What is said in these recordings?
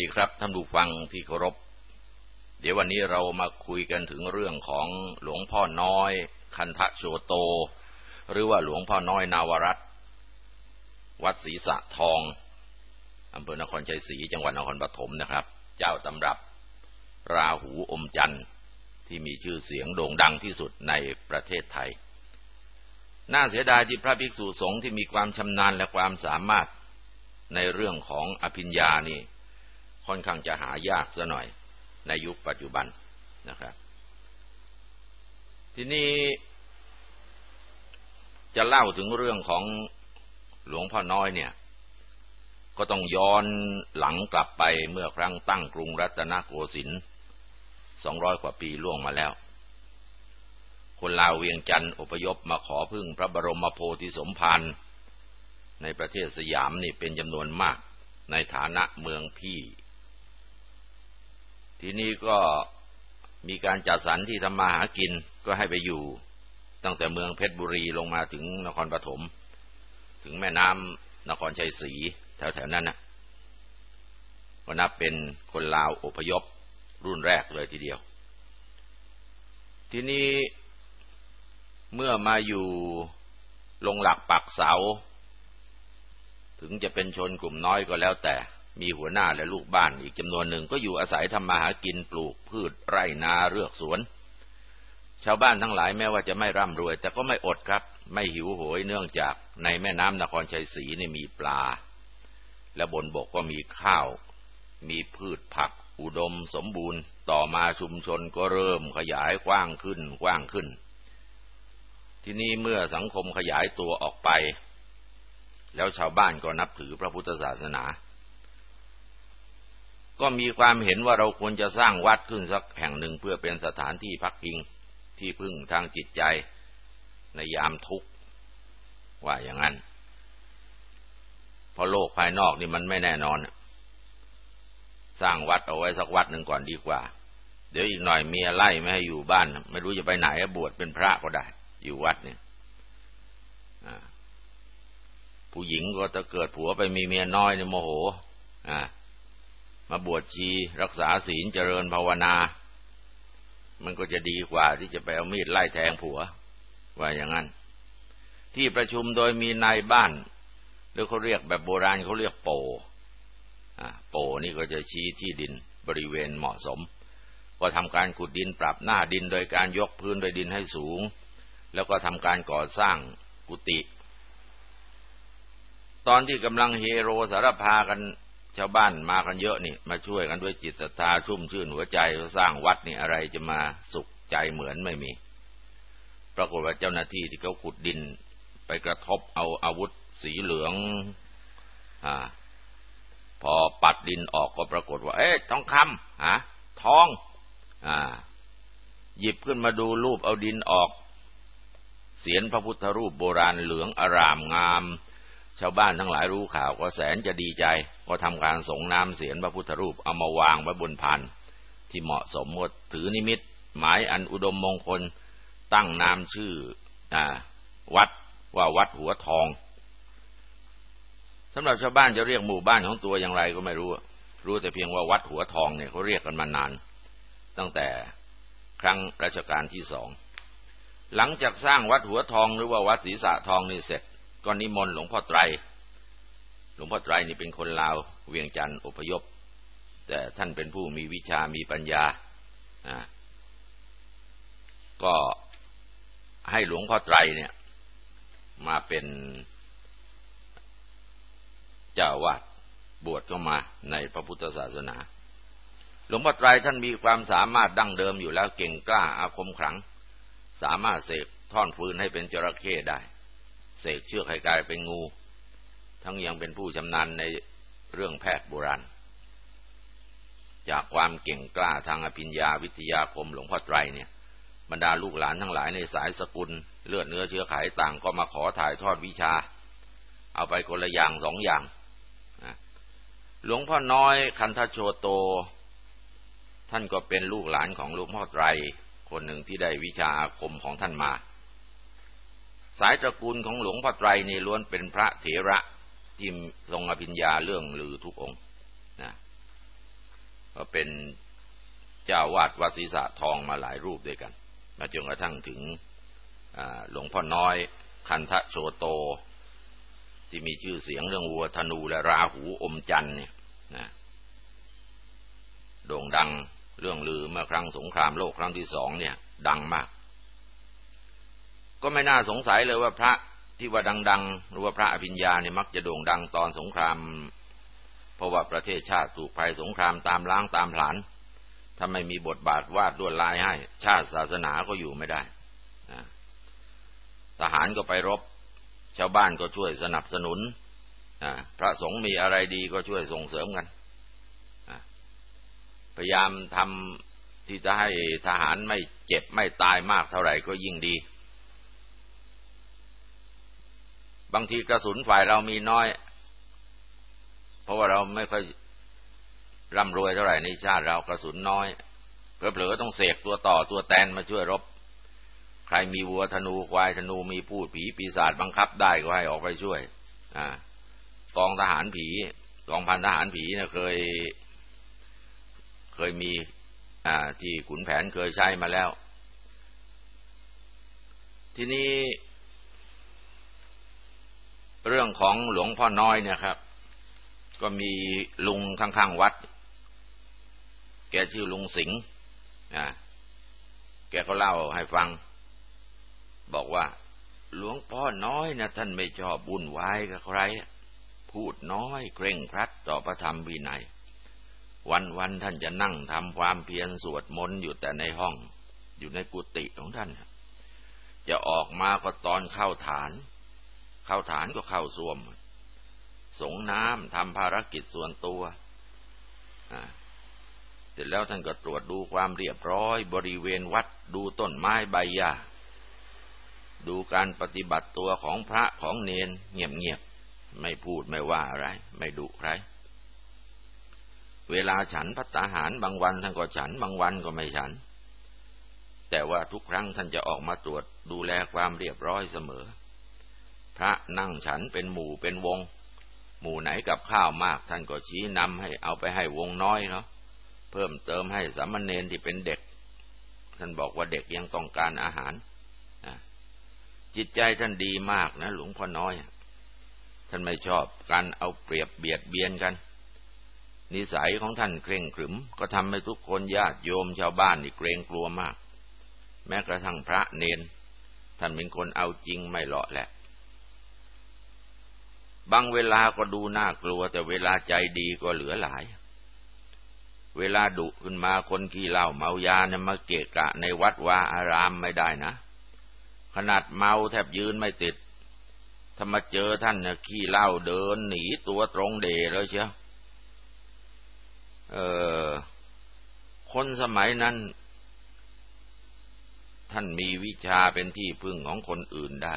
ดีครับท่านผู้ฟังที่เคารพ เดี๋ยววันนี้เรามาคุยกันถึงเรื่องของหลวงพ่อน้อย คันทะโชโต หรือว่าหลวงพ่อน้อยนาวรัตวัดศรีสะทองอำเภอนครชัยศรีจังหวัดนครปฐมนะครับ เจ้าตำรับราหูอมจันทร์ที่มีชื่อเสียงโด่งดังที่สุดในประเทศไทย น่าเสียดายที่พระภิกษุสงฆ์ที่มีความชำนาญและความสามารถในเรื่องของอภิญญานี่ ค่อนข้างจะหายากซะหน่อยในยุคปัจจุบันนะครับ ทีนี้จะเล่าถึงเรื่องของหลวงพ่อน้อยเนี่ย ก็ต้องย้อนหลังกลับไปเมื่อครั้งตั้งกรุงรัตนโกสินทร์สองร้อยกว่าปีล่วงมาแล้ว คนลาวเวียงจันทร์อพยพมาขอพึ่งพระบรมโพธิสมภารในประเทศสยามนี่เป็นจำนวนมากในฐานะเมืองพี่ ทีนี้ก็มีการจัดสรรที่ทำมาหากินก็ให้ไปอยู่ ตั้งแต่เมืองเพชรบุรีลงมาถึงนครปฐมถึงแม่น้ำนครชัยศรีแถวๆนั้นนะก็นับเป็นคนลาวอพยพรุ่นแรกเลยทีเดียว ทีนี้เมื่อมาอยู่ลงหลักปักเสา ถึงจะเป็นชนกลุ่มน้อยก็แล้วแต่ มีหัวหน้าและลูกบ้านอีกจำนวนหนึ่งก็อยู่อาศัยทำมาหากินปลูกพืชไร่นาเรือกสวน ชาวบ้านทั้งหลายแม้ว่าจะไม่ร่ำรวย แต่ก็ไม่อดครับ ไม่หิวโหยเนื่องจากในแม่น้ำนครชัยศรีนี่มีปลา และบนบกก็มีข้าว มีพืชผัก อุดมสมบูรณ์ ต่อมาชุมชนก็เริ่มขยายกว้างขึ้นกว้างขึ้น ที่นี้เมื่อสังคมขยายตัวออกไป แล้วชาวบ้านก็นับถือพระพุทธศาสนา ก็มีความเห็นว่าเราควรจะสร้างวัดขึ้นสักแห่งหนึ่งเพื่อเป็นสถานที่พักพิงที่พึ่งทางจิตใจในยามทุกข์ว่าอย่างนั้น เพราะโลกภายนอกนี่มันไม่แน่นอน สร้างวัดเอาไว้สักวัดหนึ่งก่อนดีกว่า เดี๋ยวอีกหน่อยเมียไล่ไม่ให้อยู่บ้าน ไม่รู้จะไปไหนบวชเป็นพระก็ได้ อยู่วัดเนี่ยผู้หญิงก็จะเกิดผัวไปมีเมียน้อยเนี่ยโมโห อ่า มาบวชชีรักษาศีลเจริญภาวนา มันก็จะดีกว่าที่จะไปเอามีดไล่แทงผัว ว่าอย่างนั้น ที่ประชุมโดยมีนายบ้าน หรือเขาเรียกแบบโบราณเขาเรียกโปโปนี่ก็จะชี้ที่ดินบริเวณเหมาะสม ก็ทำการขุดดินปรับหน้าดินโดยการยกพื้นโดยดินให้สูง แล้วก็ทำการก่อสร้างกุฏิตอนที่กำลังเฮโรสารพากัน ชาวบ้านมากันเยอะนี่ มาช่วยกันด้วยจิตศรัทธาชุ่มชื่นหัวใจสร้างวัดนี่อะไรจะมาสุขใจเหมือนไม่มี ปรากฏว่าเจ้าหน้าที่ที่เขาขุดดิน ไปกระทบเอาอาวุธสีเหลืองอ่าพอปัดดินออกก็ปรากฏว่า เอ๊ะทองคำฮะทอง อ่า หยิบขึ้นมาดูรูปเอาดินออก เสียนพระพุทธรูปโบราณเหลืองอารามงาม ชาวบ้านทั้งหลายรู้ข่าวก็แสนจะดีใจ ก็ทำการส่งน้ำเสียนพระพุทธรูปเอามาวางไว้บนพันที่เหมาะสมหมดถือนิมิต หมายอันอุดมมงคล ตั้งนามชื่ออวัดว่าวัดหัวทองสำหรับชาวบ้านจะเรียกหมู่บ้านของตัวอย่างไรก็ไม่รู้ รู้แต่เพียงว่าวัดหัวทองเนี่ยเขาเรียกกันมานาน ตั้งแต่ครั้งรัชกาลที่สอง หลังจากสร้างวัดหัวทองหรือว่าวัดศรีสะทองนี่เสร็จ ก็นิมนต์หลวงพ่อไตร หลวงพ่อไตรนี่เป็นคนลาวเวียงจันทร์อพยพ แต่ท่านเป็นผู้มีวิชามีปัญญา ก็ให้หลวงพ่อไตรเนี่ยมาเป็นเจ้าวาดบวชเข้ามาในพระพุทธศาสนา หลวงพ่อไตรท่านมีความสามารถดั้งเดิมอยู่แล้วเก่งกล้าอาคมขลัง สามารถเสกท่อนฟืนให้เป็นจระเข้ได้ เสกเชือกให้กลายเป็นงู ทั้งยังเป็นผู้ชำนาญในเรื่องแพทย์โบราณ จากความเก่งกล้าทางอภิญญาวิทยาคมหลวงพ่อไตรเนี่ย บรรดาลูกหลานทั้งหลายในสายสกุล เลือดเนื้อเชื้อไขต่างก็มาขอถ่ายทอดวิชา เอาไปคนละอย่างสองอย่างหลวงพ่อน้อยคันทโชโต ท่านก็เป็นลูกหลานของหลวงพ่อไตรคนหนึ่งที่ได้วิชาอาคมของท่านมา สายตระกูลของหลวงพ่อไตรนี่ล้วนเป็นพระเถระที่ทรงอภิญญาเรื่องลือทุกองนะก็เป็นเจ้าวาดวัดศรีษะทองมาหลายรูปด้วยกัน มาจนกระทั่งถึงหลวงพ่อน้อย คันทะโชโต ที่มีชื่อเสียงเรื่องวัวธนูและราหูอมจันเนี่ยนะโด่งดังเรื่องลือเมื่อครั้งสงครามโลกครั้งที่สองเนี่ย ดังมาก ก็ไม่น่าสงสัยเลยว่าพระที่ว่าดัง ๆ หรือว่าพระอภิญญาเนี่ยมักจะโด่งดังตอนสงคราม เพราะว่าประเทศชาติถูกภัยสงครามตามล้างตามผลาญถ้าไม่มีบทบาทวาดลวดลายให้ ชาติศาสนาก็อยู่ไม่ได้ทหารก็ไปรบ ชาวบ้านก็ช่วยสนับสนุนพระสงฆ์มีอะไรดีก็ช่วยส่งเสริมกันพยายามทำที่จะให้ทหารไม่เจ็บไม่ตายมากเท่าไหร่ก็ยิ่งดี บางทีกระสุนฝ่ายเรามีน้อย เพราะว่าเราไม่ค่อยร่ำรวยเท่าไหร่ในชาติเรากระสุนน้อยเผลอๆต้องเสกตัวต่อตัวแตนมาช่วยรบ ใครมีวัวธนูควายธนูมีพูดผีปีศาจบังคับได้ก็ให้ออกไปช่วยกองทหารผีกองพันทหารผีเนี่ยเคย เคยมีที่ขุนแผนเคยใช้มาแล้ว ทีนี้ เรื่องของหลวงพ่อน้อยเนี่ยครับ ก็มีลุงข้างๆวัด แกชื่อลุงสิงห์นะแกก็เล่าให้ฟัง บอกว่า หลวงพ่อน้อยนะท่านไม่ชอบบุญไวายกับใคร พูดน้อยเคร่งครัดต่อพระธรรมวินัย วันวันท่านจะนั่งทำความเพียรสวดมนต์อยู่แต่ในห้อง อยู่ในกุฏิของท่าน จะออกมาก็ตอนเข้าฐาน เข้าฐานก็เข้าส้วม สงน้ำทำภารกิจส่วนตัวเสร็จแล้วท่านก็ตรวจดูความเรียบร้อย บริเวณวัดดูต้นไม้ใบหญ้าดูการปฏิบัติตัวของพระของเนนเงียบๆไม่พูดไม่ว่าอะไร ไม่ดุใครเวลาฉันพัตาหารบางวันท่านก็ฉันบางวันก็ไม่ฉัน แต่ว่าทุกครั้งท่านจะออกมาตรวจดูแลความเรียบร้อยเสมอ พระนั่งฉันเป็นหมู่เป็นวง หมู่ไหนกับข้าวมากท่านก็ชี้นำให้เอาไปให้วงน้อยเนาะเพิ่มเติมให้สามเณรที่เป็นเด็ก ท่านบอกว่าเด็กยังต้องการอาหารจิตใจท่านดีมากนะหลวงพ่อน้อย ท่านไม่ชอบการเอาเปรียบเบียดเบียนกัน นิสัยของท่านเคร่งขรึม ก็ทำให้ทุกคนญาติโยมชาวบ้านนี่เกรงกลัวมาก แม้กระทั่งพระเนน ท่านเป็นคนเอาจริงไม่หลาะแหละ บางเวลาก็ดูน่ากลัว แต่เวลาใจดีก็เหลือหลาย เวลาดุขึ้นมาคนขี้เหล้าเมายาเนี่ยมาเกะกะในวัดวาอารามไม่ได้นะ ขนาดเมาแทบยืนไม่ติดถ้ามาเจอท่านเนี่ยขี้เหล้าเดินหนีตัวตรงเดเลยเชียวเออคนสมัยนั้น ท่านมีวิชาเป็นที่พึ่งของคนอื่นได้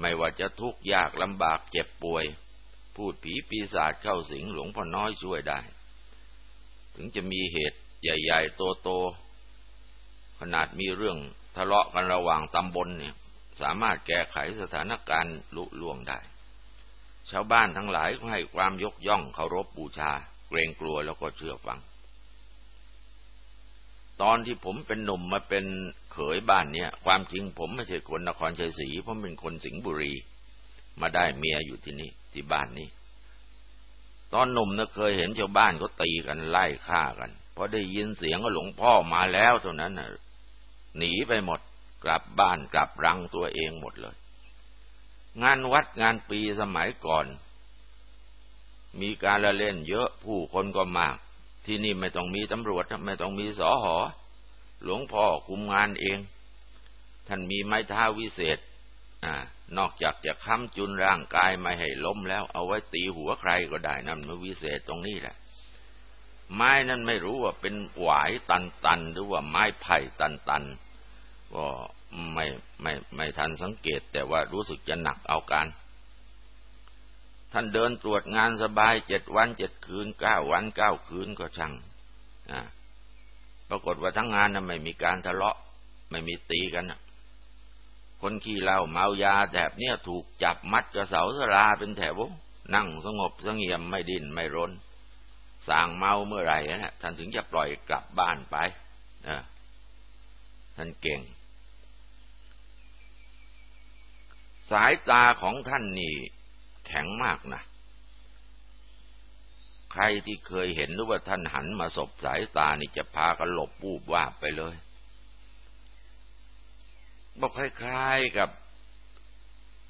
ไม่ว่าจะทุกข์ยากลำบากเจ็บป่วย พูดผีปีศาจเข้าสิงหลวงพ่อน้อยช่วยได้ ถึงจะมีเหตุใหญ่ๆโตๆขนาดมีเรื่องทะเลาะกันระหว่างตำบลเนี่ย สามารถแก้ไขสถานการณ์ลุล่วงได้ ชาวบ้านทั้งหลายก็ให้ความยกย่องเคารพบูชา เกรงกลัวแล้วก็เชื่อฟัง ตอนที่ผมเป็นหนุ่มมาเป็นเขยบ้านเนี่ย ความจริงผมไม่ใช่คนนครชัยศรีผมเป็นคนสิงห์บุรี มาได้เมียอยู่ที่นี่ที่บ้านนี้ ตอนหนุ่มนะเคยเห็นชาวบ้านก็ตีกันไล่ฆ่ากันพอได้ยินเสียงว่าหลวงพ่อมาแล้วเท่านั้นนะหนีไปหมดกลับบ้านกลับรังตัวเองหมดเลย งานวัดงานปีสมัยก่อน มีการละเล่นเยอะผู้คนก็มาก ที่นี่ไม่ต้องมีตำรวจไม่ต้องมีสอหอ หลวงพ่อคุมงานเอง ท่านมีไม้เท้าวิเศษนอกจากจะค้ำจุนร่างกายไม่ให้ล้มแล้ว เอาไว้ตีหัวใครก็ได้นั่นมันวิเศษตรงนี้แหละ ไม้นั้นไม่รู้ว่าเป็นหวายตันตันหรือว่าไม้ไผ่ตันตันก็ไม่ไม่ไม่ทันสังเกตแต่ว่ารู้สึกจะหนักเอาการ ท่านเดินตรวจงานสบายเจ็ดวันเจ็ดคืนเก้าวันเก้าคืนก็ช่างปรากฏว่าทั้งงานนั้นไม่มีการทะเลาะ ไม่มีตีกันนะคนขี้เหล้าเมายาแถบเนี้ยถูกจับมัดกระเสาสลาเป็นแถวนั่งสงบสงเงียมไม่ดิ้นไม่รนสางเมาเมื่อไหร่นะท่านถึงจะปล่อยกลับบ้านไปนะท่านเก่ง สายตาของท่านนี่ แข็งมากนะใครที่เคยเห็นหรือว่าท่านหันมาสบสายตานี่จะพากันหลบปูบว่าไปเลย บอกคล้ายๆกับ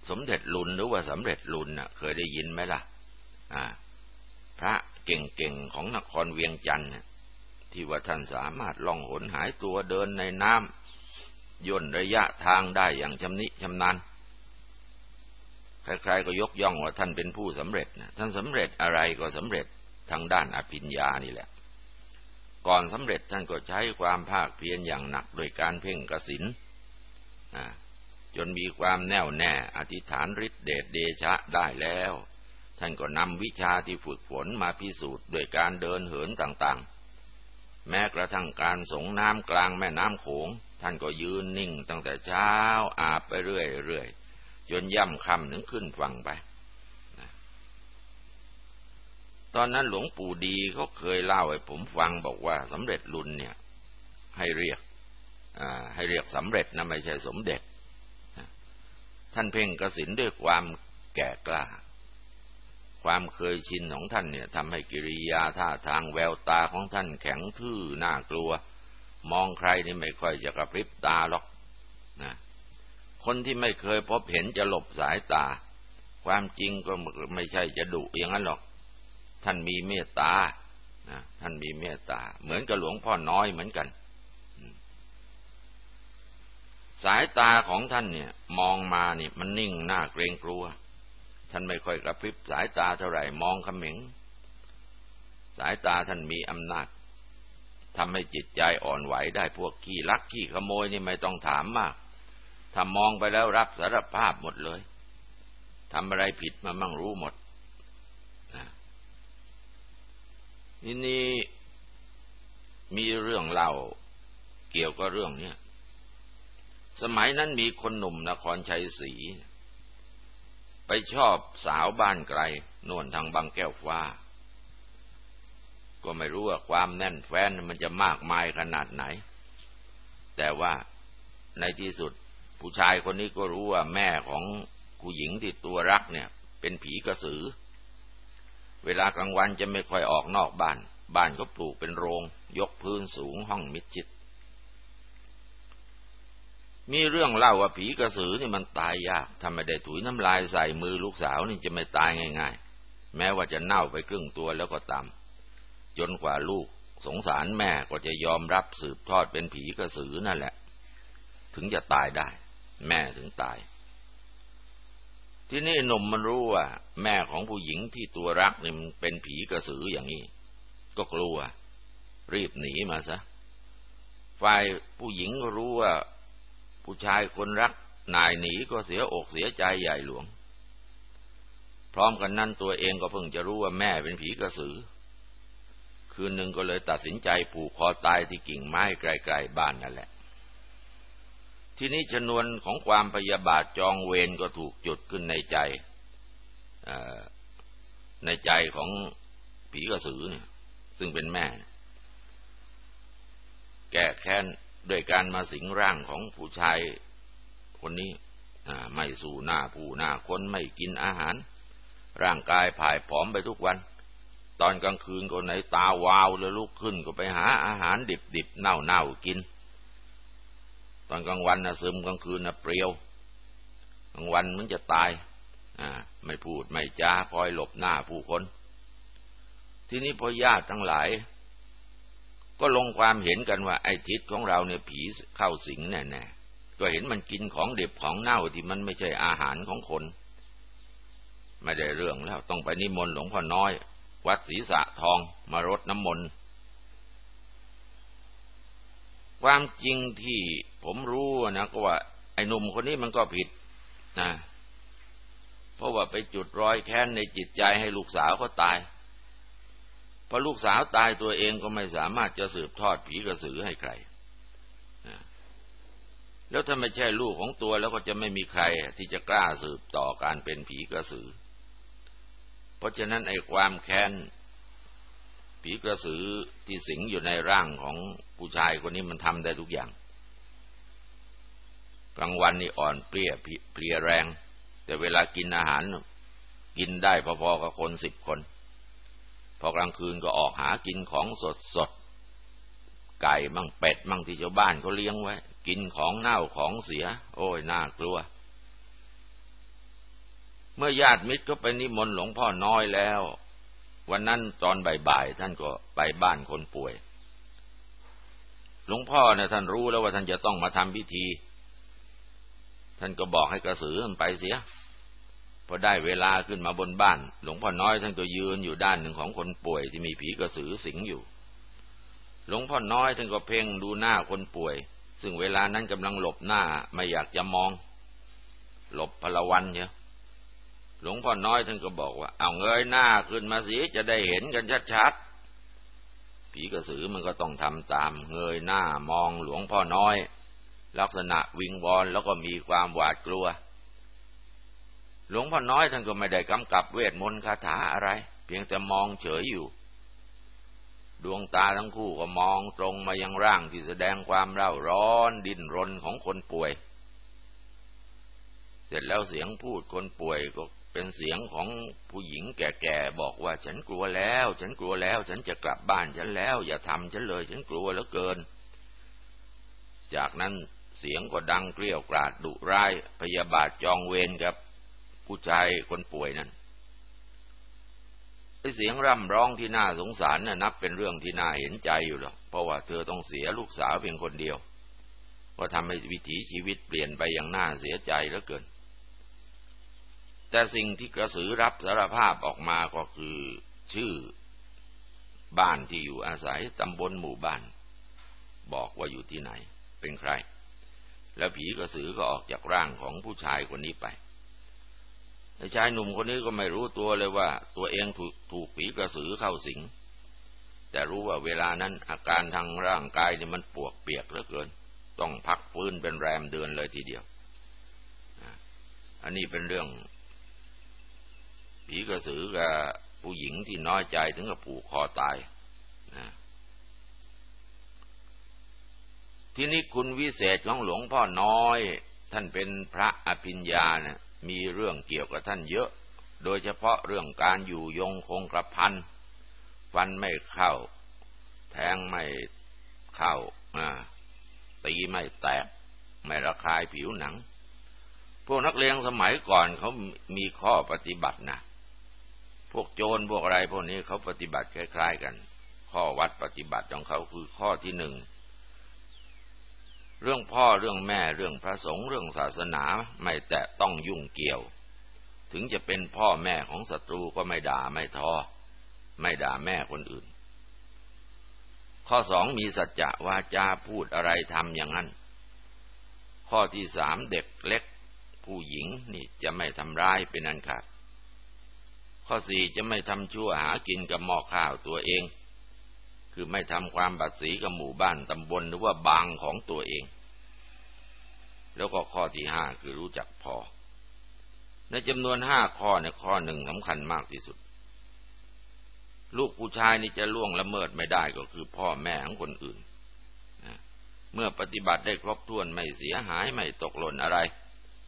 สมเด็จลุนหรือว่าสำเร็จลุนน่ะ เคยได้ยินไหมล่ะ อ่า พระเก่งๆของนครเวียงจันทร์ที่ว่าท่านสามารถล่องหนหายตัวเดินในน้ำย่นระยะทางได้อย่างชำนิชำนาญ ใครๆก็ยกย่องว่าท่านเป็นผู้สำเร็จนะท่านสำเร็จอะไรก็สำเร็จทางด้านอภิญญานี่แหละ ก่อนสำเร็จท่านก็ใช้ความภาคเพียรอย่างหนักโดยการเพ่งกสินจนมีความแน่วแน่ อธิษฐานฤทธิเดชเดชะได้แล้ว ท่านก็นำวิชาที่ฝึกฝนมาพิสูจน์โดยการเดินเหินต่างๆ แม้กระทั่งการสงน้ำกลางแม่น้ำโขง ท่านก็ยืนนิ่งตั้งแต่เช้าอาบไปเรื่อยๆ จนย่ำค่ำถึงขึ้นฝั่งไปตอนนั้นหลวงปู่ดีเขาเคยเล่าให้ผมฟังบอกว่าสำเร็จลุนเนี่ย ให้เรียกให้เรียกสำเร็จนะไม่ใช่สมเด็จ ท่านเพ่งกสินด้วยความแก่กล้า ความเคยชินของท่านเนี่ยทำให้กิริยาท่าทางแววตาของท่านแข็งทื่อน่ากลัว มองใครนี่ไม่ค่อยจะกระพริบตาหรอก คนที่ไม่เคยพบเห็นจะหลบสายตา ความจริงก็ไม่ใช่จะดุอย่างนั้นหรอก ท่านมีเมตตาท่านมีเมตตา เหมือนกับหลวงพ่อน้อยเหมือนกัน สายตาของท่านเนี่ย มองมาเนี่ยมันนิ่งหน่าเกรงกลัว ท่านไม่ค่อยกระพริบสายตาเท่าไหร่มองขม็งสายตาท่านมีอำนาจทำให้จิตใจอ่อนไหวได้พวกขี้ลักขี้ขโมยนี่ไม่ต้องถามมาก ถ้ามองไปแล้วรับสารภาพหมดเลยทำอะไรผิดมามั่งรู้หมดทีนี้มีเรื่องเล่าเกี่ยวกับเรื่องเนี้ยสมัยนั้นมีคนหนุ่มนครชัยศรีไปชอบสาวบ้านไกลนวนทางบางแก้วฟ้า ก็ไม่รู้ว่าความแน่นแฟ้นมันจะมากมายขนาดไหน แต่ว่าในที่สุด ผู้ชายคนนี้ก็รู้ว่าแม่ของผู้หญิงที่ตัวรักเนี่ย เป็นผีกระสือ เวลากลางวันจะไม่ค่อยออกนอกบ้าน บ้านก็ปลูกเป็นโรง ยกพื้นสูงห้องมิดชิด มีเรื่องเล่าว่าผีกระสือนี่มันตายยากถ้าไม่ได้ถุยน้ำลายใส่มือลูกสาวนี่จะไม่ตายง่าย ๆ แม้ว่าจะเน่าไปครึ่งตัวแล้วก็ตาม จนกว่าลูกสงสารแม่ก็จะยอมรับสืบทอดเป็นผีกระสือนั่นแหละ ถึงจะตายได้ แม่ถึงตาย ที่นี่หนุ่มมันรู้ว่า แม่ของผู้หญิงที่ตัวรักนี่มันเป็นผีกระสืออย่างนี้ ก็กลัว รีบหนีมาซะฝ่ายผู้หญิงก็รู้ว่า ผู้ชายคนรักนายหนีก็เสียอกเสียใจใหญ่หลวง พร้อมกันนั้นตัวเองก็เพิ่งจะรู้ว่าแม่เป็นผีกระสือ คืนหนึ่งก็เลยตัดสินใจผูกคอตายที่กิ่งไม้ไกลๆบ้านนั่นแหละ ทีนี้ชนวนของความพยาบาทจองเวรก็ถูกจุดขึ้นในใจในใจของผีกระสือเนี่ย ซึ่งเป็นแม่ แก้แค้นด้วยการมาสิงร่างของผู้ชายคนนี้ไม่สู่หน้าผู้หน้าคนไม่กินอาหาร ร่างกายผายผอมไปทุกวัน ตอนกลางคืนก็ไหนตาวาวเลยลุกขึ้นก็ไปหาอาหารดิบๆเน่าๆกิน ตอนกลางวันนะซึมกลางคืนนะเปรียวกลางวันมันจะตายอ่าไม่พูดไม่จ้าคอยหลบหน้าผู้คน ทีนี้พอญาติทั้งหลาย ก็ลงความเห็นกันว่าไอ้ทิศของเราเนี่ยผีเข้าสิงแน่ๆก็เห็นมันกินของเด็บของเน่าที่มันไม่ใช่อาหารของคน ไม่ได้เรื่องแล้วต้องไปนิมนต์หลวงพ่อน้อย วัดศรีสะทองมารดน้ำมนต์ ความจริงที่ผมรู้นะก็ว่า ไอ้หนุ่มคนนี้มันก็ผิดนะเพราะว่าไปจุดรอยแค้นในจิตใจให้ลูกสาวเขาตายพอลูกสาวตายตัวเองก็ไม่สามารถจะสืบทอดผีกระสือให้ใครนะแล้วถ้าไม่ใช่ลูกของตัวแล้วก็จะไม่มีใครที่จะกล้าสืบต่อการเป็นผีกระสือ เพราะฉะนั้นไอ้ความแค้น ผีกระสือที่สิงอยู่ในร่างของผู้ชายคนนี้มันทำได้ทุกอย่าง กลางวันนี่อ่อนเปรี้ยเพลียแรง แต่เวลากินอาหารกินได้พอๆกับคนสิบคน พอกลางคืนก็ออกหากินของสดสดไก่มั่งเป็ดมั่งที่ชาวบ้านเขาเลี้ยงไว้ กินของเน่าของเสีย โอ้ยน่ากลัว เมื่อญาติมิตรก็ไปนิมนต์หลวงพ่อน้อยแล้ว วันนั้นตอนบ่ายๆท่านก็ไปบ้านคนป่วย หลวงพ่อเนี่ยท่านรู้แล้วว่าท่านจะต้องมาทำพิธี ท่านก็บอกให้กระสือมันไปเสียพอได้เวลาขึ้นมาบนบ้าน หลวงพ่อน้อยท่านก็ยืนอยู่ด้านหนึ่งของคนป่วยที่มีผีกระสือสิงอยู่ หลวงพ่อน้อยท่านก็เพ่งดูหน้าคนป่วย ซึ่งเวลานั้นกำลังหลบหน้าไม่อยากจะมอง หลบพลวันเชีย หลวงพ่อน้อยท่านก็บอกว่า เอาเงยหน้าขึ้นมาสิจะได้เห็นกันชัดๆ ผีกระสือมันก็ต้องทำตาม เงยหน้ามองหลวงพ่อน้อย ลักษณะวิงวอนแล้วก็มีความหวาดกลัว หลวงพ่อน้อยท่านก็ไม่ได้กำกับเวทมนต์คาถาอะไร เพียงแต่มองเฉยอยู่ ดวงตาทั้งคู่ก็มองตรงมายังร่างที่แสดงความเร่าร้อนดิ้นรนของคนป่วย เสร็จแล้วเสียงพูดคนป่วยก็ เป็นเสียงของผู้หญิงแก่ๆบอกว่าฉันกลัวแล้ว ฉันกลัวแล้ว ฉันจะกลับบ้านฉันแล้ว อย่าทำฉันเลย ฉันกลัวแล้วเกิน จากนั้นเสียงก็ดังเกลี้ยวกราดดุร้ายพยาบาทจองเวรกับผู้ชายคนป่วยนั้นไอเสียงร่ำร้องที่น่าสงสารน่ะนับเป็นเรื่องที่น่าเห็นใจอยู่หรอกเพราะว่าเธอต้องเสียลูกสาวเพียงคนเดียวก็ทำให้วิถีชีวิตเปลี่ยนไปอย่างน่าเสียใจเหลือเกิน แต่สิ่งที่กระสือรับสารภาพออกมาก็คือชื่อบ้านที่อยู่อาศัยตำบลหมู่บ้าน บอกว่าอยู่ที่ไหน เป็นใคร แล้วผีกระสือก็ออกจากร่างของผู้ชายคนนี้ไปชายหนุ่มคนนี้ก็ไม่รู้ตัวเลยว่า ตัวเองถูกถูกผีกระสือเข้าสิง แต่รู้ว่าเวลานั้นอาการทางร่างกายเนี่ยมันปวกเปียกเหลือเกิน ต้องพักฟื้นเป็นแรมเดือนเลยทีเดียว อันนี้เป็นเรื่อง ผีกระสือกับผู้หญิงที่น้อยใจถึงกับผูกคอตายนะที่นี้คุณวิเศษของหลวงพ่อน้อย ท่านเป็นพระอภิญญาเนะมีเรื่องเกี่ยวกับท่านเยอะ โดยเฉพาะเรื่องการอยู่ยงคงกระพันฟันไม่เข้า แทงไม่เข้าตีไม่แตก ไม่ระคายผิวหนัง พวกนักเลงสมัยก่อนเขามีข้อปฏิบัตินะ พวกโจรพวกอะไรพวกนี้เขาปฏิบัติคล้ายๆกัน ข้อวัดปฏิบัติของเขาคือข้อที่หนึ่งเรื่องพ่อเรื่องแม่เรื่องพระสงฆ์เรื่องศาสนาไม่แตะต้องยุ่งเกี่ยว ถึงจะเป็นพ่อแม่ของศัตรูก็ไม่ด่าไม่ทอ ไม่ด่าแม่คนอื่น ข้อสองมีสัจจะวาจาพูดอะไรทำอย่างนั้น ข้อที่สามเด็กเล็ก ผู้หญิงนี่จะไม่ทำร้ายเป็นอันขาด ข้อสี่จะไม่ทำชั่วหากินกับหม้อข้าวตัวเอง คือไม่ทำความบัดสีกับหมู่บ้านตำบลหรือว่าบางของตัวเอง แล้วก็ข้อที่ห้าคือรู้จักพอ ในจำนวนห้าข้อในข้อหนึ่งสำคัญมากที่สุด ลูกผู้ชายนี่จะล่วงละเมิดไม่ได้ก็คือพ่อแม่ของคนอื่น เมื่อปฏิบัติได้ครบถ้วนไม่เสียหายไม่ตกหล่นอะไร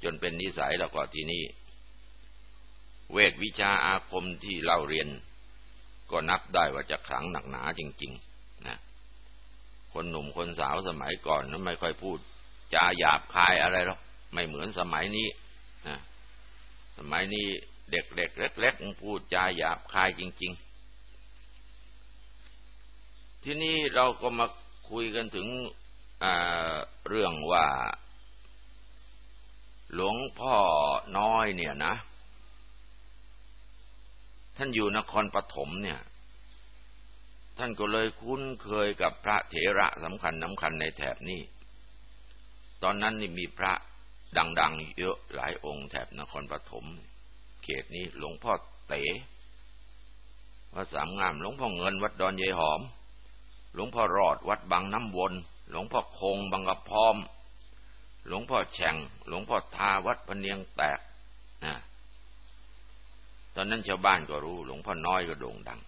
จนเป็นนิสัยแล้วก็ทีนี้ เวทวิชาอาคมที่เราเรียน ก็นับได้ว่าจะขลังหนักหนาจริง ๆ นะ คนหนุ่มคนสาวสมัยก่อนนั้นไม่ค่อยพูดจาหยาบคายอะไรหรอกไม่เหมือนสมัยนี้นะสมัยนี้เด็กๆเล็กๆพูดจาหยาบคายจริง ๆ ที่นี้เราก็มาคุยกันถึงเรื่องว่า หลวงพ่อน้อยเนี่ยนะ ท่านอยู่นครปฐมเนี่ย ท่านก็เลยคุ้นเคยกับพระเถระสำคัญสำคัญในแถบนี้ ตอนนั้นนี่มีพระดังๆเยอะหลายองค์แถบนครปฐมเขตนี้หลวงพ่อเต๋วัดสามงามหลวงพ่อเงินวัดดอนยายหอม หลวงพ่อรอดวัดบางน้ำวน หลวงพ่อคงบางกระพร้อม หลวงพ่อแฉ่ง หลวงพ่อทาวัดพเนียงแตกนะ ตอนนั้นชาวบ้านก็รู้ หลวงพ่อน้อยก็โด่งดัง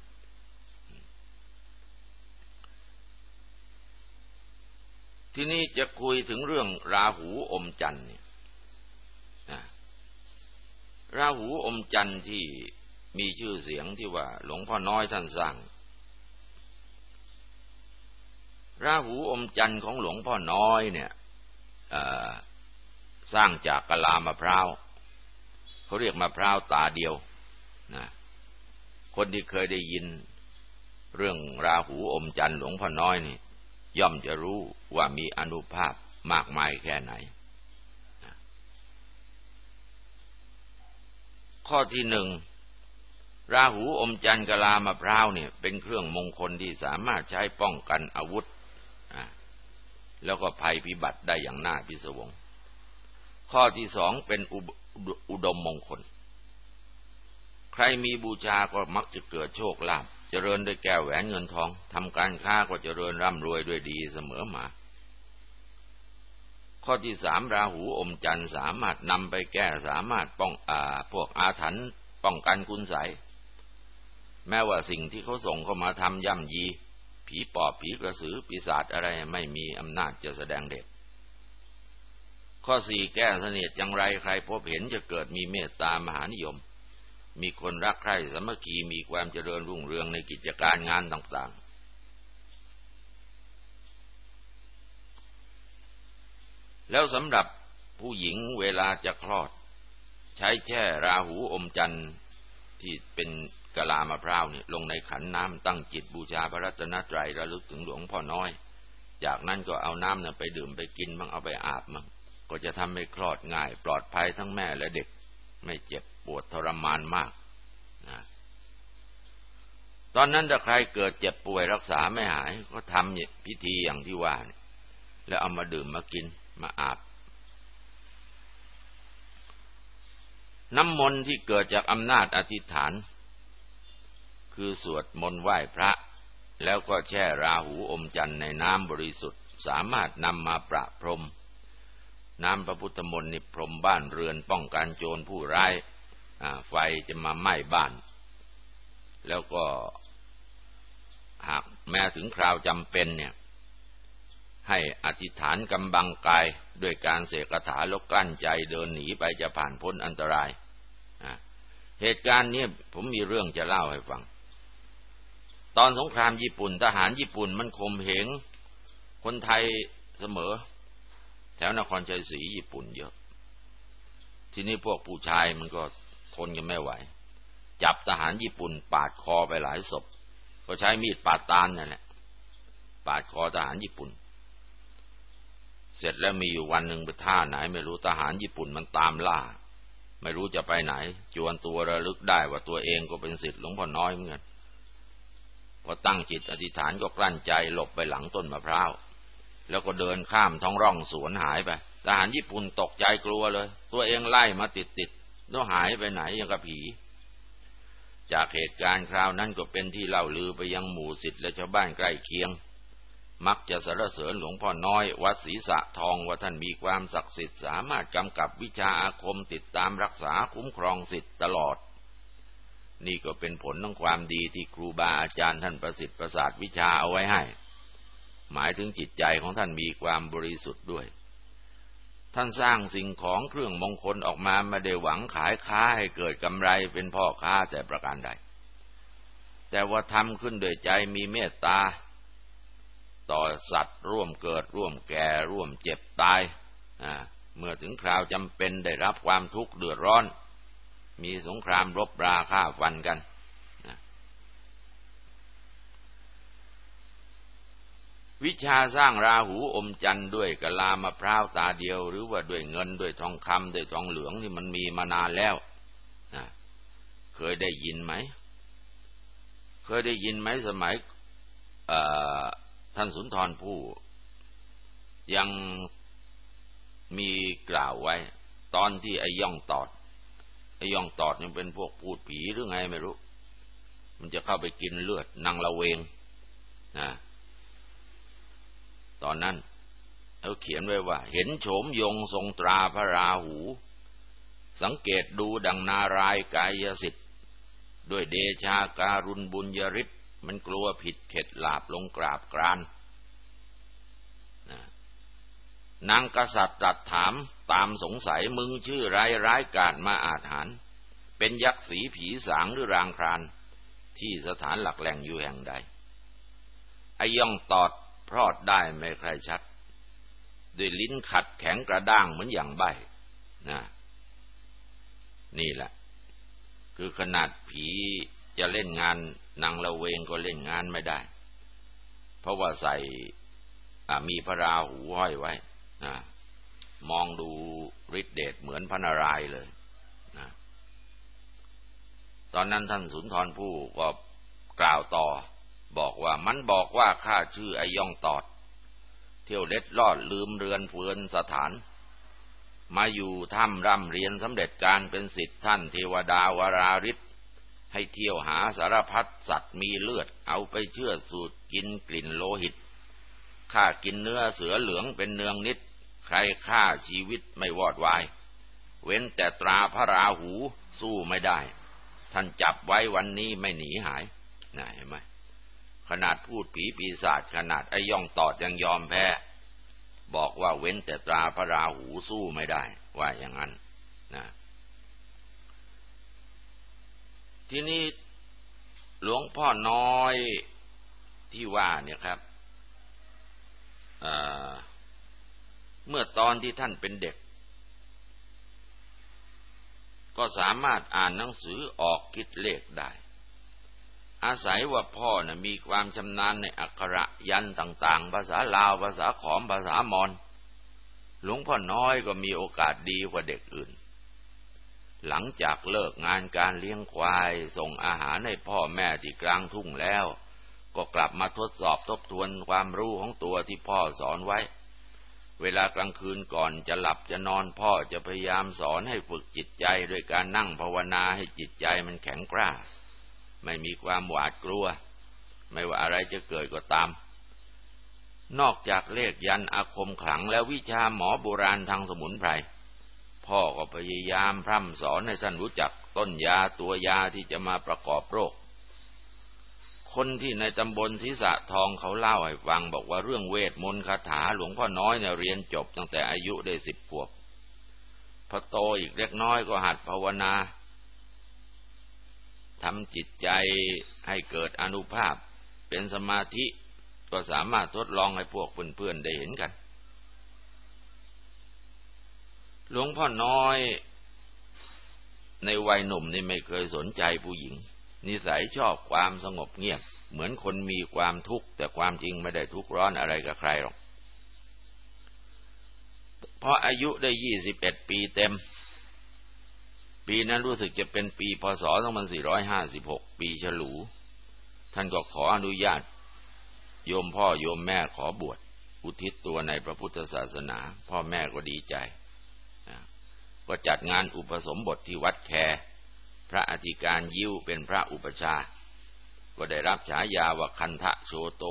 ทีนี้จะคุยถึงเรื่องราหูอมจันทร์เนี่ยราหูอมจันทร์ที่มีชื่อเสียงที่ว่า หลวงพ่อน้อยท่านสร้างราหูอมจันทร์ของหลวงพ่อน้อยเนี่ยสร้างจากกะลามะพร้าวเขาเรียกมะพร้าวตาเดียว นะคนที่เคยได้ยิน เรื่องราหูอมจันทร์หลวงพ่อน้อยนี่ ย่อมจะรู้ว่ามีอนุภาพมากมายแค่ไหน ข้อที่หนึ่งราหูอมจันทร์กะลามะพร้าวเนี่ย เป็นเครื่องมงคลที่สามารถใช้ป้องกันอาวุธ แล้วก็ภัยพิบัติได้อย่างน่าพิศวง ข้อที่สองเป็นอุดมมงคล ใครมีบูชาก็มักจะเกิดโชคลาภเจริญด้วยแก้วแหวนเงินทองทำการค้าก็เจริญร่ำรวยด้วยดีเสมอมา ข้อที่สามราหูอมจันทร์สามารถนำไปแก้สามารถป้องอาพวกอาถรรพ์ป้องกันคุณใสแม้ว่าสิ่งที่เขาส่งเข้ามาทำย่ำยี ผีปอบผีกระสือปีศาจอะไรไม่มีอำนาจจะแสดงเด็ดข้อสี่แก้เสนียดอย่างไรใครพบเห็นจะเกิดมีเมตตามหานิยม มีคนรักใคร่สมัคคีมีความเจริญรุ่งเรืองในกิจการงานต่าง ๆ แล้วสำหรับผู้หญิงเวลาจะคลอด ใช้แช่ราหูอมจันทร์ที่เป็นกะลามะพร้าวนี่ลงในขันน้ำตั้งจิตบูชาพระรัตนตรัยระลึกถึงหลวงพ่อน้อย จากนั้นก็เอาน้ำนั้นไปดื่มไปกินบ้างเอาไปอาบบ้างก็จะทำให้คลอดง่าย ปลอดภัยทั้งแม่และเด็ก ไม่เจ็บปวดทรมานมากนะตอนนั้นถ้าใครเกิดเจ็บป่วยรักษาไม่หาย ก็ทำพิธีอย่างที่ว่าแล้วเอามาดื่มมากินมาอาบ น้ำมนต์ที่เกิดจากอำนาจอธิษฐาน คือสวดมนต์ไหว้พระ แล้วก็แช่ราหูอมจันทร์ในน้ำบริสุทธิ์ สามารถนำมาประพรม น้ำพระพุทธมนต์นิพรมบ้านเรือนป้องกันโจรผู้ร้ายไฟจะมาไหม้บ้าน แล้วก็หากแม้ถึงคราวจำเป็นเนี่ย ให้อธิษฐานกำบังกายด้วยการเสกถาลกกั้นใจเดินหนีไปจะผ่านพ้นอันตราย เหตุการณ์นี้ผมมีเรื่องจะเล่าให้ฟัง ตอนสงครามญี่ปุ่น ทหารญี่ปุ่นมันข่มเหงคนไทยเสมอ แถวนครชัยศรีญี่ปุ่นเยอะ ทีนี้พวกผู้ชายมันก็ทนกันไม่ไหว จับทหารญี่ปุ่น ปาดคอไปหลายศพ ก็ใช้มีดปาดตานนั่นแหละปาดคอทหารญี่ปุ่น เสร็จแล้วมีอยู่วันหนึ่งไปท่าไหน ไม่รู้ทหารญี่ปุ่นมันตามล่า ไม่รู้จะไปไหน จวนตัวระลึกได้ว่าตัวเองก็เป็นสิทธิ์หลวงพ่อน้อยเหมือนกันพอตั้งจิตอธิษฐานก็กลั้นใจหลบไปหลังต้นมะพร้าว แล้วก็เดินข้ามท้องร่องสวนหายไป ทหารญี่ปุ่นตกใจกลัวเลย ตัวเองไล่มาติดติดแล้วหายไปไหนยังกับผี จากเหตุการณ์คราวนั้นก็เป็นที่เล่าลือไปยังหมู่สิทธิ์และชาวบ้านใกล้เคียง มักจะสรรเสริญหลวงพ่อน้อย วัดศรีสะทองว่าท่านมีความศักดิ์สิทธิ์สามารถกำกับวิชาอาคมติดตามรักษาคุ้มครองสิทธิ์ตลอด นี่ก็เป็นผลของความดีที่ครูบาอาจารย์ท่านประสิทธิ์ประสาทวิชาเอาไว้ให้ หมายถึงจิตใจของท่านมีความบริสุทธิ์ด้วย ท่านสร้างสิ่งของเครื่องมงคลออกมาไม่ได้หวังขายค้าให้เกิดกำไรเป็นพ่อค้าแต่ประการใด แต่ว่าทำขึ้นโดยใจมีเมตตา ต่อสัตว์ร่วมเกิดร่วมแก่ร่วมเจ็บตาย เมื่อถึงคราวจำเป็นได้รับความทุกข์เดือดร้อน มีสงครามรบราฆ่าฟันกันนะ วิชาสร้างราหูอมจันทร์ด้วยกะลามะพร้าวตาเดียว หรือว่าด้วยเงินด้วยทองคำด้วยทองเหลืองที่มันมีมานานแล้วนะเคยได้ยินไหม เคยได้ยินไหมสมัยท่านสุนทรผู้ ยังมีกล่าวไว้ ตอนที่ไอ้ย่องตอดไอ้ย่องตอดนี่เป็นพวกพูดผีหรือไงไม่รู้ มันจะเข้าไปกินเลือดนางละเวงนะ ตอนนั้นเขาเขียนไว้ว่า เห็นโฉมยงทรงตราพระราหู สังเกตดูดังนารายกายสิทธิ์ด้วยเดชาการุณบุญยริศมันกลัวผิดเข็ดหลาบลงกราบกรานนางกษัตริย์ตรัสถามตามสงสัยมึงชื่อไรร้ายกาจมาอาถรรพ์เป็นยักษ์สีผีสางหรือรางครานที่สถานหลักแหล่งอยู่แห่งใดไอย่องตอด พรอดได้ไม่ใครชัด ด้วยลิ้นขัดแข็งกระด้างเหมือนอย่างใบนะนี่แหละ คือขนาดผีจะเล่นงานนางละเวงก็เล่นงานไม่ได้ เพราะว่าใส่มีพระราหูห้อยไว้นะมองดูฤทธิเดชเหมือนพระนารายณ์เลยนะตอนนั้นท่านสุนทรผู้ก็กล่าวต่อ บอกว่ามันบอกว่าข้าชื่อไอย่องตอด เที่ยวเล็ดลอดลืมเรือนเฟือนสถาน มาอยู่ถ้ำร่ำเรียนสำเร็จการเป็นสิทธิ์ท่านเทวดาวราริศให้เที่ยวหาสารพัดสัตว์มีเลือดเอาไปเชื่อสูตรกินกลิ่นโลหิตข้ากินเนื้อเสือเหลืองเป็นเนืองนิด ใครฆ่าชีวิตไม่วอดวาย เว้นแต่ตราพระราหูสู้ไม่ได้ ท่านจับไว้วันนี้ไม่หนีหายนะเห็นไหม ขนาดพูดผีปีศาจขนาดไอ้ย่องตอดยังยอมแพ้ บอกว่าเว้นแต่ตราพระราหูสู้ไม่ได้ ว่าอย่างนั้นนะทีนี้หลวงพ่อน้อยที่ว่าเนี่ยครับเมื่อตอนที่ท่านเป็นเด็ก ก็สามารถอ่านหนังสือออกคิดเลขได้ อาศัยว่าพ่อนะ่ะมีความชำนาญในอักขระยันต่าง ๆ ภาษาลาวภาษาขอมภาษามอญหลวงพ่อน้อยก็มีโอกาสดีกว่าเด็กอื่น หลังจากเลิกงานการเลี้ยงควาย ส่งอาหารให้พ่อแม่ที่กลางทุ่งแล้ว ก็กลับมาทดสอบทบทวนความรู้ของตัวที่พ่อสอนไว้ เวลากลางคืนก่อนจะหลับจะนอนพ่อจะพยายามสอนให้ฝึกจิตใจโดยการนั่งภาวนาให้จิตใจมันแข็งกร้า ไม่มีความหวาดกลัว ไม่ว่าอะไรจะเกิดก็ตาม นอกจากเลขยันอาคมขลังแล้ววิชาหมอโบราณทางสมุนไพร พ่อก็พยายามพร่ำสอนให้ท่านรู้จักต้นยาตัวยาที่จะมาประกอบโรค คนที่ในตำบลศีษะทองเขาเล่าให้ฟังบอกว่าเรื่องเวทมนต์คาถาหลวงพ่อน้อยเนี่ยเรียนจบตั้งแต่อายุได้สิบขวบพอโตอีกเล็กน้อยก็หัดภาวนา ทำจิตใจให้เกิดอนุภาพ เป็นสมาธิก็สามารถทดลองให้พวกเพื่อนๆได้เห็นกัน หลวงพ่อน้อย ในวัยหนุ่มนี่ไม่เคยสนใจผู้หญิง นิสัยชอบความสงบเงียบ เหมือนคนมีความทุกข์ แต่ความจริงไม่ได้ทุกข์ร้อนอะไรกับใครหรอก เพราะอายุได้ยี่สิบเอ็ดปีเต็ม ปีนั้นรู้สึกจะเป็นปีพศสองพันสี่ร้อยห้าสิบหกปีฉลู ท่านก็ขออนุญาต โยมพ่อโยมแม่ขอบวช อุทิศตัวในพระพุทธศาสนา พ่อแม่ก็ดีใจ ก็จัดงานอุปสมบทที่วัดแคพระอธิการยิ้วเป็นพระอุปชา ก็ได้รับฉายาว่าคันทะโชโต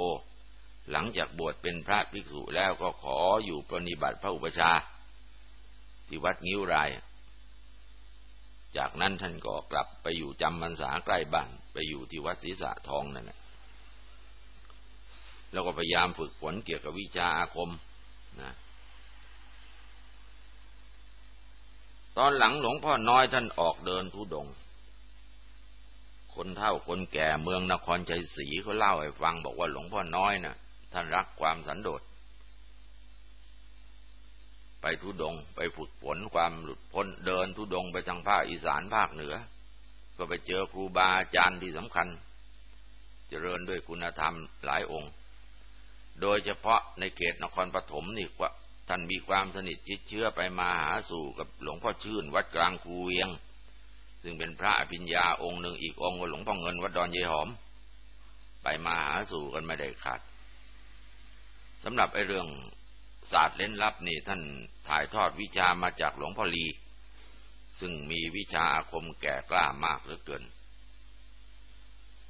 หลังจากบวชเป็นพระภิกษุแล้วก็ขออยู่ปฏิบัติพระอุปชา ที่วัดงิ้วราย จากนั้นท่านก็กลับไปอยู่จำพรรษาใกล้บ้านไปอยู่ที่วัดศรีษะทองนั่นแหละแล้วก็พยายามฝึกฝนเกี่ยวกับวิชาอาคมนะตอนหลังหลวงพ่อน้อยท่านออกเดินทุดง คนเฒ่าคนแก่เมืองนครชัยศรีเขาเล่าให้ฟังบอกว่าหลวงพ่อน้อยนะ่ะ ท่านรักความสันโดษ ไปทุดง ไปฝึกฝนความหลุดพ้นเดินทุดงไปทางภาคอีสานภาคเหนือ ก็ไปเจอครูบาอาจารย์ที่สำคัญ เจริญด้วยคุณธรรมหลายองค์ โดยเฉพาะในเขตนครปฐมนี่ว่าท่านมีความสนิทชิดเชื้อไปมาหาสู่กับหลวงพ่อชื่นวัดกลางคูเวียง ซึ่งเป็นพระอภิญญาองค์หนึ่งอีกองค์ก็หลวงพ่อเงินวัดดอนเยหอม ไปมาหาสู่กันไม่ได้ขาดสำหรับไอ้เรื่อง ศาสตร์เล่นลับนี่ท่านถ่ายทอดวิชามาจากหลวงพ่อลี ซึ่งมีวิชาอาคมแก่กล้ามากเหลือเกิน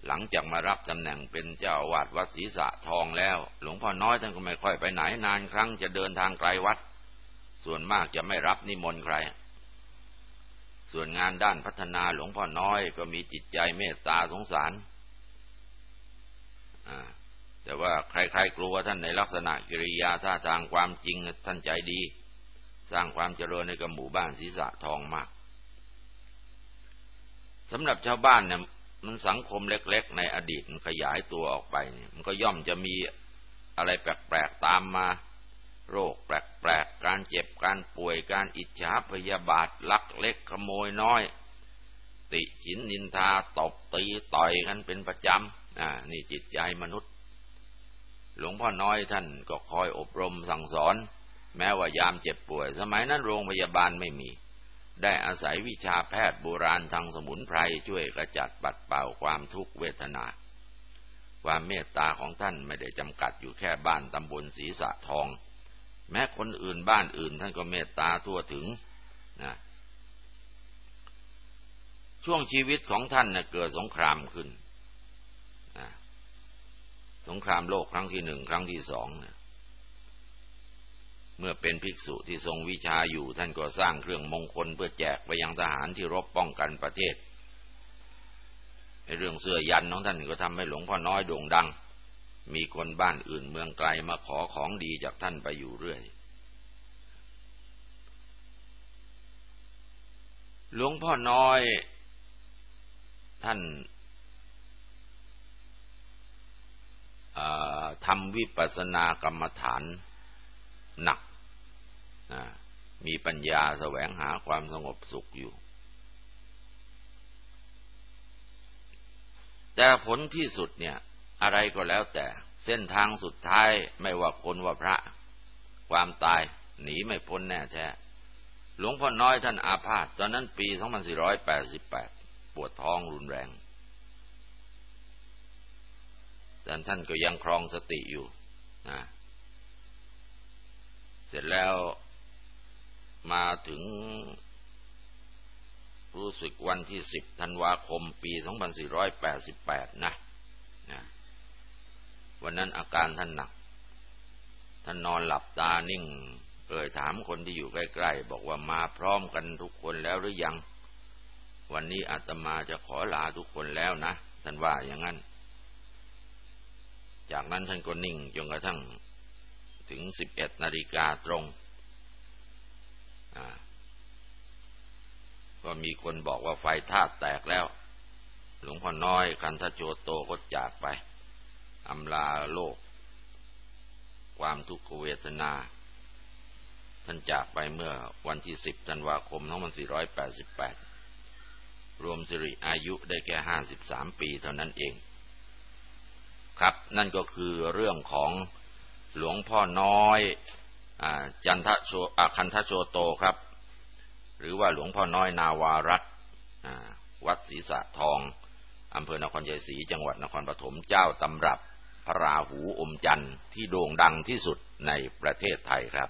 หลังจากมารับตำแหน่งเป็นเจ้าวาดวัดศรีสะทองแล้ว หลวงพ่อน้อยท่านก็ไม่ค่อยไปไหนนานครั้งจะเดินทางไกลวัด ส่วนมากจะไม่รับนิมนต์ใคร ส่วนงานด้านพัฒนาหลวงพ่อน้อยก็มีจิตใจเมตตาสงสารอ่า แต่ว่าใครๆกลัวท่านในลักษณะกิริยาท่าทางความจริงท่านใจดี สร้างความเจริญในกับหมู่บ้านศีรษะทองมากสำหรับชาวบ้านเนี่ยมันสังคมเล็ก ๆ ในอดีตมันขยายตัวออกไปเนี่ยมันก็ย่อมจะมีอะไรแปลกๆตามมา โรคแปลกๆ การเจ็บการป่วยการอิจฉาพยาบาทลักเล็กขโมยน้อย ติฉินนินทาตบตีต่อยกันเป็นประจำอ่านี่จิตใจมนุษย์ หลวงพ่อน้อยท่านก็คอยอบรมสั่งสอน แม้ว่ายามเจ็บป่วย สมัยนั้นโรงพยาบาลไม่มี ได้อาศัยวิชาแพทย์โบราณทางสมุนไพรช่วยกระจัดปัดเป่าความทุกข์เวทนา ความเมตตาของท่านไม่ได้จำกัดอยู่แค่บ้านตำบลศรีสะทอง แม้คนอื่นบ้านอื่นท่านก็เมตตาทั่วถึงนะช่วงชีวิตของท่านเนะเกิดสงครามขึ้น สงครามโลกครั้งที่หนึ่งครั้งที่สองเมื่อเป็นภิกษุที่ทรงวิชาอยู่ท่านก็สร้างเครื่องมงคลเพื่อแจกไปยังทหารที่รบป้องกันประเทศเรื่องเสื้อยันของท่านก็ทำให้หลวงพ่อน้อยโด่งดัง มีคนบ้านอื่นเมืองไกลมาขอของดีจากท่านไปอยู่เรื่อย หลวงพ่อน้อยท่าน ทำวิปัสสนากรรมฐานหนัก มีปัญญาแสวงหาความสงบสุขอยู่ แต่ผลที่สุดเนี่ย อะไรก็แล้วแต่ เส้นทางสุดท้ายไม่ว่าคนว่าพระ ความตายหนีไม่พ้นแน่แท้ หลวงพ่อน้อยท่านอาพาธตอนนั้นปี 2488 ปวดท้องรุนแรง แต่ท่านก็ยังครองสติอยู่นะเสร็จแล้วมาถึงรู้สึกวันที่สิบธันวาคมปี2488นะนะ วันนั้นอาการท่านหนัก ท่านนอนหลับตานิ่ง เอ่ยถามคนที่อยู่ใกล้ๆ บอกว่ามาพร้อมกันทุกคนแล้วหรือยัง วันนี้อาตมาจะขอลาทุกคนแล้วนะ ท่านว่าอย่างนั้น จากนั้นท่านก็นิ่งจนกระทั่งถึงสิบเอ็ดนาฬิกาตรง ก็มีคนบอกว่าไฟธาตุแตกแล้ว หลวงพ่อน้อยคันทโจโตก็จากไปอำลาโลก ความทุกขเวทนา ท่านจากไปเมื่อวันที่สิบธันวาคม2 488รวมสิริอายุได้แค่ห้าสิบสามปีเท่านั้นเอง ครับนั่นก็คือเรื่องของหลวงพ่อน้อยอจันทโชคันทโชโตครับ หรือว่าหลวงพ่อน้อยนาวารัตวัดศรีสะทองอำเภอนครชัยศรีจังหวัดนครปฐมเจ้าตำรับพระราหูอมจันทร์ที่โด่งดังที่สุดในประเทศไทยครับ